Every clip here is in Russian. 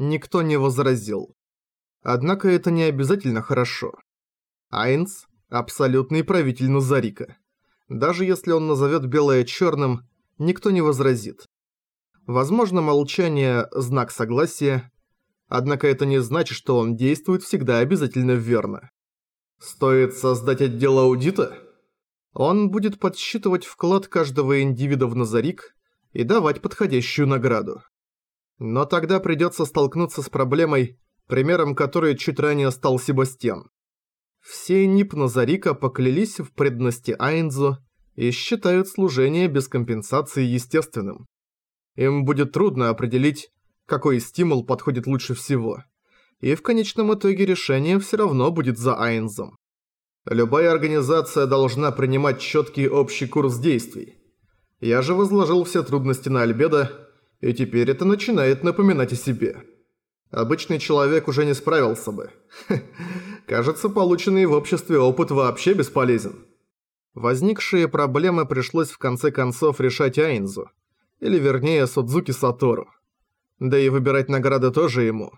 Никто не возразил. Однако это не обязательно хорошо. Айнс – абсолютный правитель Назарика. Даже если он назовет белое черным, никто не возразит. Возможно, молчание – знак согласия, однако это не значит, что он действует всегда обязательно верно. Стоит создать отдел аудита? Он будет подсчитывать вклад каждого индивида в Назарик и давать подходящую награду. Но тогда придется столкнуться с проблемой, примером которой чуть ранее стал Себастьян. Все НИП Назарика поклялись в преданности Айнзу и считают служение без компенсации естественным. Им будет трудно определить, какой стимул подходит лучше всего. И в конечном итоге решение все равно будет за Айнзом. Любая организация должна принимать четкий общий курс действий. Я же возложил все трудности на Альбедо, и теперь это начинает напоминать о себе. Обычный человек уже не справился бы. Кажется, полученный в обществе опыт вообще бесполезен. Возникшие проблемы пришлось в конце концов решать Айнзу, или вернее Судзуки Сатору. Да и выбирать награды тоже ему.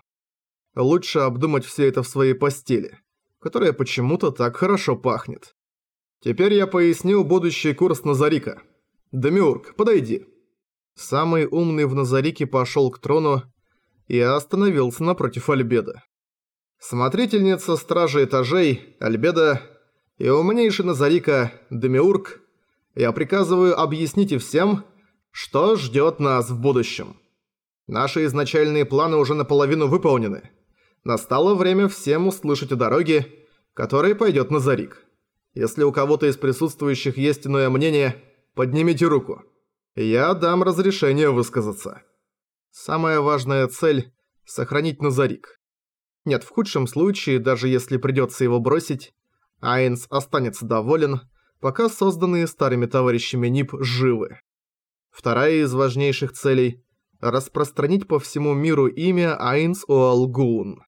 Лучше обдумать все это в своей постели, которая почему-то так хорошо пахнет. Теперь я поясню будущий курс Назарика. Демиург, подойди. Самый умный в Назарике пошел к трону и остановился напротив Альбеда. Смотрительница стражи этажей, Альбеда и умнейший Назарика, Демиург, я приказываю объясните всем, что ждет нас в будущем. Наши изначальные планы уже наполовину выполнены. Настало время всем услышать о дороге, которой пойдет Назарик. Если у кого-то из присутствующих есть иное мнение, поднимите руку. Я дам разрешение высказаться. Самая важная цель – сохранить Назарик. Нет, в худшем случае, даже если придется его бросить, Айнс останется доволен, пока созданные старыми товарищами НИП живы. Вторая из важнейших целей – распространить по всему миру имя Айнс Оалгун.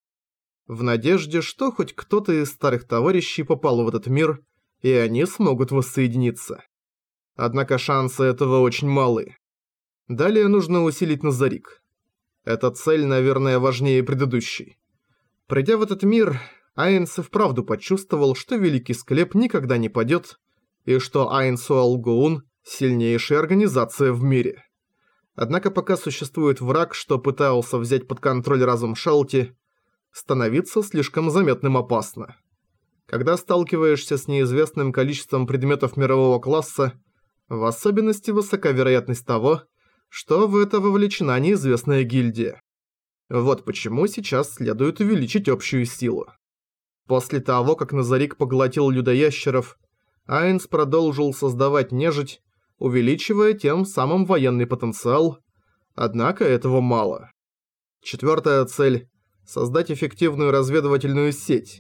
В надежде, что хоть кто-то из старых товарищей попал в этот мир, и они смогут воссоединиться. Однако шансы этого очень малы. Далее нужно усилить Назарик. Эта цель, наверное, важнее предыдущей. Придя в этот мир, Айнс и вправду почувствовал, что Великий Склеп никогда не падет, и что Айнсу Алгоун – сильнейшая организация в мире. Однако пока существует враг, что пытался взять под контроль разум Шалти, становиться слишком заметным опасно. Когда сталкиваешься с неизвестным количеством предметов мирового класса, в особенности высока вероятность того, что в это вовлечена неизвестная гильдия. Вот почему сейчас следует увеличить общую силу. После того, как Назарик поглотил людоящеров, Айнс продолжил создавать нежить, увеличивая тем самым военный потенциал, однако этого мало. Четвертая цель – создать эффективную разведывательную сеть.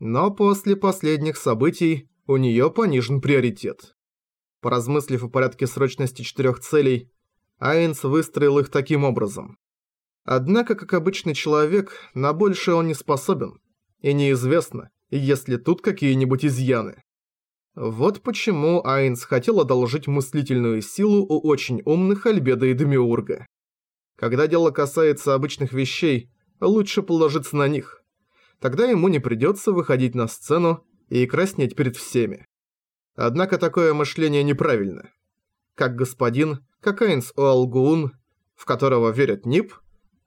Но после последних событий у нее понижен приоритет. Поразмыслив о порядке срочности четырех целей, Айнс выстроил их таким образом. Однако, как обычный человек, на большее он не способен, и неизвестно, есть ли тут какие-нибудь изъяны. Вот почему Айнс хотел одолжить мыслительную силу у очень умных Альбеда и Демиурга. Когда дело касается обычных вещей, лучше положиться на них. Тогда ему не придется выходить на сцену и краснеть перед всеми. Однако такое мышление неправильно. Как господин, как Айнс Оалгуун, в которого верят НИП,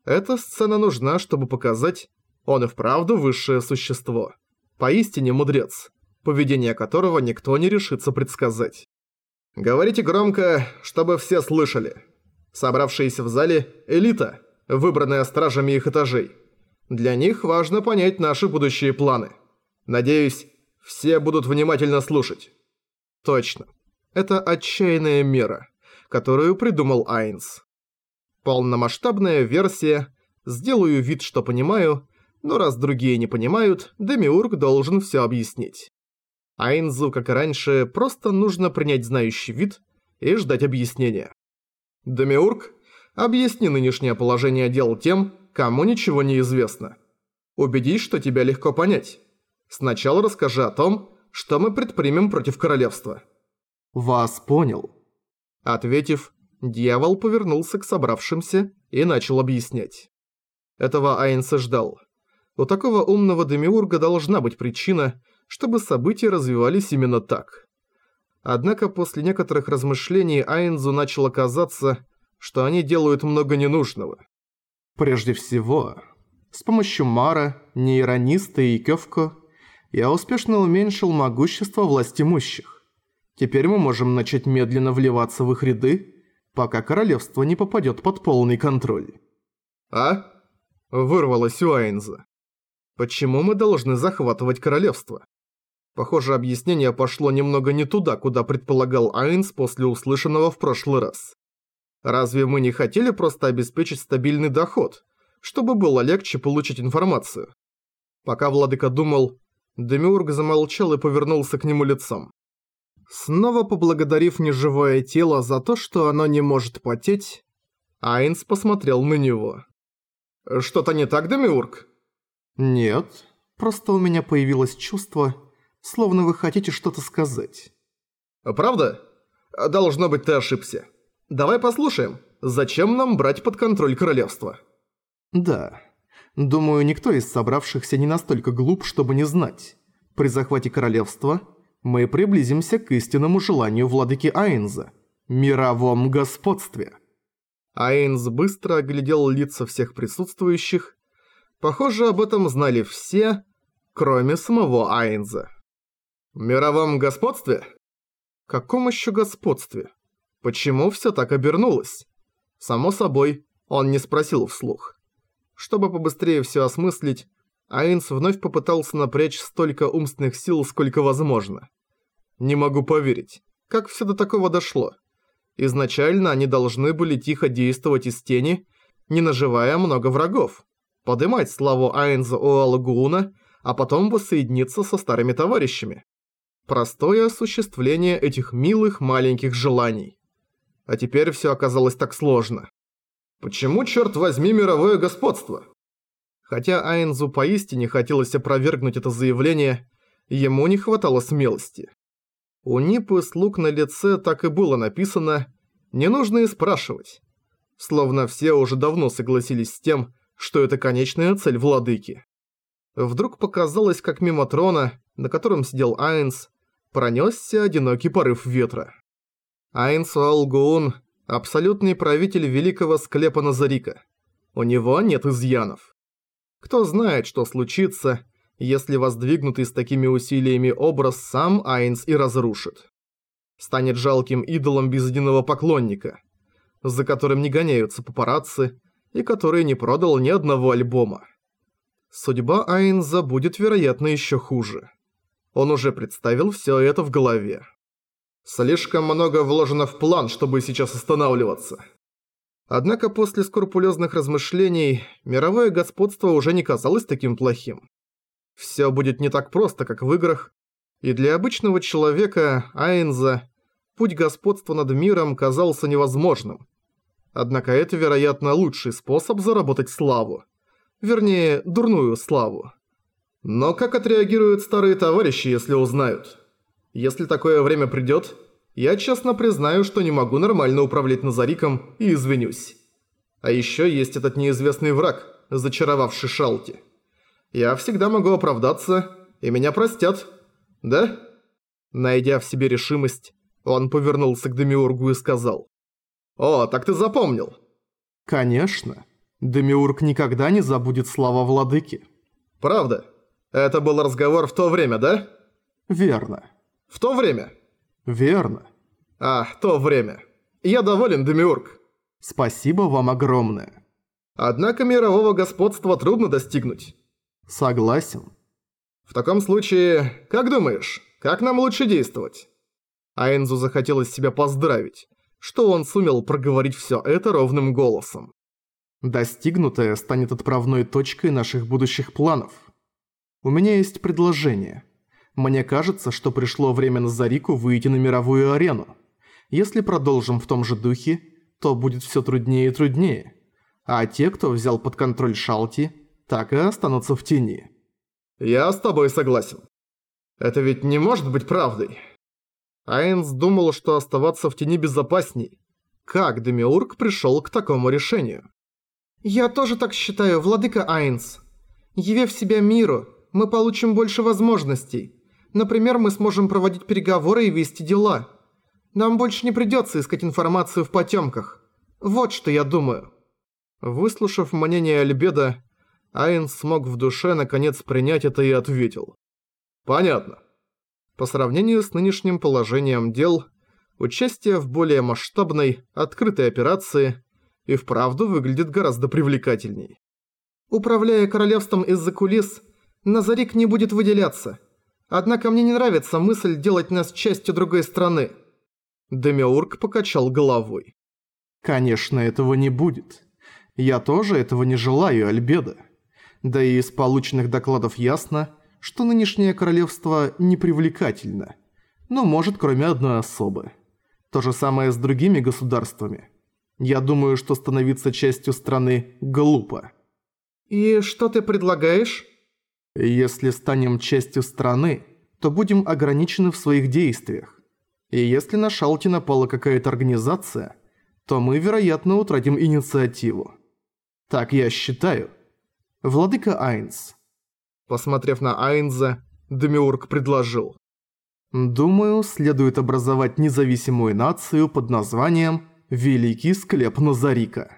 эта сцена нужна, чтобы показать, он и вправду высшее существо. Поистине мудрец, поведение которого никто не решится предсказать. Говорите громко, чтобы все слышали. Собравшиеся в зале – элита, выбранная стражами их этажей. Для них важно понять наши будущие планы. Надеюсь, все будут внимательно слушать. Точно. Это отчаянная мера, которую придумал Айнс. Полномасштабная версия, сделаю вид, что понимаю, но раз другие не понимают, Демиург должен все объяснить. Айнзу, как и раньше, просто нужно принять знающий вид и ждать объяснения. Демиург, объясни нынешнее положение дел тем, кому ничего не известно. Убедись, что тебя легко понять. Сначала расскажи о том, что мы предпримем против королевства». «Вас понял». Ответив, дьявол повернулся к собравшимся и начал объяснять. Этого Айнс и ждал. У такого умного демиурга должна быть причина, чтобы события развивались именно так. Однако после некоторых размышлений Айнзу начало казаться, что они делают много ненужного. Прежде всего, с помощью Мара, Нейрониста и Кёвко я успешно уменьшил могущество власть имущих. Теперь мы можем начать медленно вливаться в их ряды, пока королевство не попадет под полный контроль. «А?» – вырвалось у Айнза. «Почему мы должны захватывать королевство?» Похоже, объяснение пошло немного не туда, куда предполагал Айнс после услышанного в прошлый раз. Разве мы не хотели просто обеспечить стабильный доход, чтобы было легче получить информацию? Пока владыка думал, Демиург замолчал и повернулся к нему лицом. Снова поблагодарив неживое тело за то, что оно не может потеть, Айнс посмотрел на него. «Что-то не так, Демиург?» «Нет, просто у меня появилось чувство, словно вы хотите что-то сказать». «Правда? Должно быть, ты ошибся. Давай послушаем, зачем нам брать под контроль королевство?» «Да. Думаю, никто из собравшихся не настолько глуп, чтобы не знать. При захвате королевства мы приблизимся к истинному желанию владыки Айнза – мировом господстве». Айнз быстро оглядел лица всех присутствующих. Похоже, об этом знали все, кроме самого Айнза. «Мировом господстве?» «Каком еще господстве? Почему все так обернулось?» Само собой, он не спросил вслух. Чтобы побыстрее все осмыслить, Айнс вновь попытался напрячь столько умственных сил, сколько возможно. Не могу поверить, как все до такого дошло. Изначально они должны были тихо действовать из тени, не наживая много врагов, подымать славу Айнза Оалагуна, а потом воссоединиться со старыми товарищами. Простое осуществление этих милых маленьких желаний. А теперь все оказалось так сложно. Почему, черт возьми, мировое господство? Хотя Айнзу поистине хотелось опровергнуть это заявление, ему не хватало смелости. У Нипы слуг на лице так и было написано «Не нужно и спрашивать». Словно все уже давно согласились с тем, что это конечная цель владыки. Вдруг показалось, как мимо трона, на котором сидел Айнс, пронесся одинокий порыв ветра. Айнс Алгуун – абсолютный правитель великого склепа Назарика. У него нет изъянов. Кто знает, что случится, если воздвигнутый с такими усилиями образ сам Айнс и разрушит. Станет жалким идолом без единого поклонника, за которым не гоняются папарацци и который не продал ни одного альбома. Судьба Айнза будет, вероятно, еще хуже. Он уже представил все это в голове. Слишком много вложено в план, чтобы сейчас останавливаться. Однако после скрупулезных размышлений мировое господство уже не казалось таким плохим. Все будет не так просто, как в играх, и для обычного человека, Айнза, путь господства над миром казался невозможным. Однако это, вероятно, лучший способ заработать славу. Вернее, дурную славу. Но как отреагируют старые товарищи, если узнают? Если такое время придёт, я честно признаю, что не могу нормально управлять Назариком и извинюсь. А ещё есть этот неизвестный враг, зачаровавший Шалти. Я всегда могу оправдаться, и меня простят. Да? Найдя в себе решимость, он повернулся к Демиургу и сказал. «О, так ты запомнил?» «Конечно. Демиург никогда не забудет слова владыки». «Правда?» Это был разговор в то время, да? Верно. В то время? Верно. А, то время. Я доволен, Демиург. Спасибо вам огромное. Однако мирового господства трудно достигнуть. Согласен. В таком случае, как думаешь, как нам лучше действовать? Айнзу захотелось себя поздравить, что он сумел проговорить все это ровным голосом. Достигнутое станет отправной точкой наших будущих планов. У меня есть предложение. Мне кажется, что пришло время Назарику выйти на мировую арену. Если продолжим в том же духе, то будет все труднее и труднее. А те, кто взял под контроль Шалти, так и останутся в тени. Я с тобой согласен. Это ведь не может быть правдой. Айнс думал, что оставаться в тени безопасней. Как Демиург пришел к такому решению? «Я тоже так считаю, владыка Айнс. Явив себя миру, мы получим больше возможностей. Например, мы сможем проводить переговоры и вести дела. Нам больше не придется искать информацию в потемках. Вот что я думаю». Выслушав мнение Альбеда, Айнс смог в душе наконец принять это и ответил. «Понятно». По сравнению с нынешним положением дел, участие в более масштабной, открытой операции и вправду выглядит гораздо привлекательней. Управляя королевством из-за кулис, Назарик не будет выделяться. Однако мне не нравится мысль делать нас частью другой страны. Демиург покачал головой. Конечно, этого не будет. Я тоже этого не желаю, Альбеда. Да и из полученных докладов ясно, что нынешнее королевство непривлекательно. Ну, может, кроме одной особы. То же самое с другими государствами. Я думаю, что становиться частью страны глупо. «И что ты предлагаешь?» «Если станем частью страны, то будем ограничены в своих действиях. И если на Шалте напала какая-то организация, то мы, вероятно, утратим инициативу. Так я считаю. Владыка Айнс». Посмотрев на Айнза, Демиург предложил. «Думаю, следует образовать независимую нацию под названием «Великий склеп Назарика».